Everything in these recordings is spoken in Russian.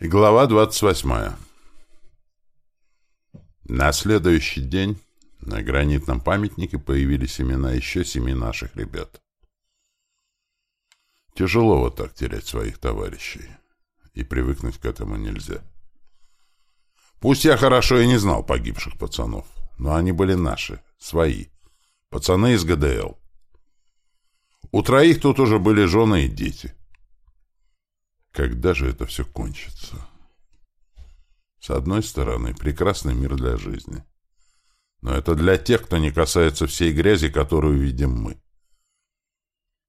Глава 28. На следующий день на гранитном памятнике появились имена еще семи наших ребят. Тяжело вот так терять своих товарищей. И привыкнуть к этому нельзя. Пусть я хорошо и не знал погибших пацанов, но они были наши, свои. Пацаны из ГДЛ. У троих тут уже были жены и дети. Когда же это все кончится? С одной стороны, прекрасный мир для жизни. Но это для тех, кто не касается всей грязи, которую видим мы.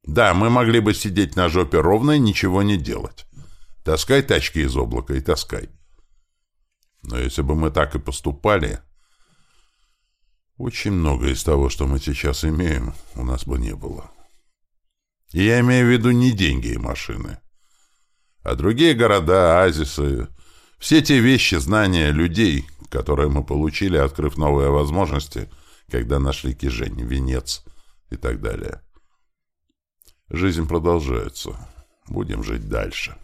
Да, мы могли бы сидеть на жопе ровно и ничего не делать. Таскай тачки из облака и таскай. Но если бы мы так и поступали, очень многое из того, что мы сейчас имеем, у нас бы не было. И я имею в виду не деньги и машины. А другие города, оазисы, все те вещи, знания людей, которые мы получили, открыв новые возможности, когда нашли Кижень, Венец и так далее. Жизнь продолжается. Будем жить дальше.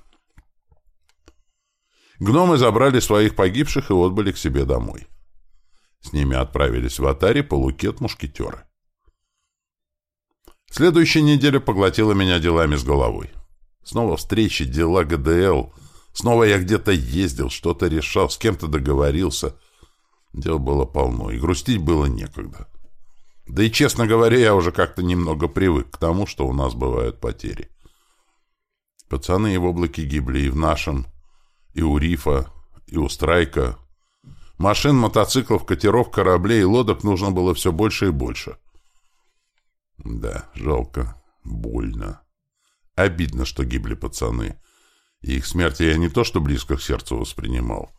Гномы забрали своих погибших и отбыли к себе домой. С ними отправились в Атаре полукет мушкетеры. Следующая неделя поглотила меня делами с головой. Снова встречи, дела ГДЛ. Снова я где-то ездил, что-то решал, с кем-то договорился. Дел было полно, и грустить было некогда. Да и, честно говоря, я уже как-то немного привык к тому, что у нас бывают потери. Пацаны и в облаке гибли и в нашем, и у Рифа, и у Страйка. Машин, мотоциклов, катеров, кораблей и лодок нужно было все больше и больше. Да, жалко, больно. Обидно, что гибли пацаны. И их смерти я не то что близко к сердцу воспринимал,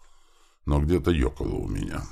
но где-то ёкало у меня.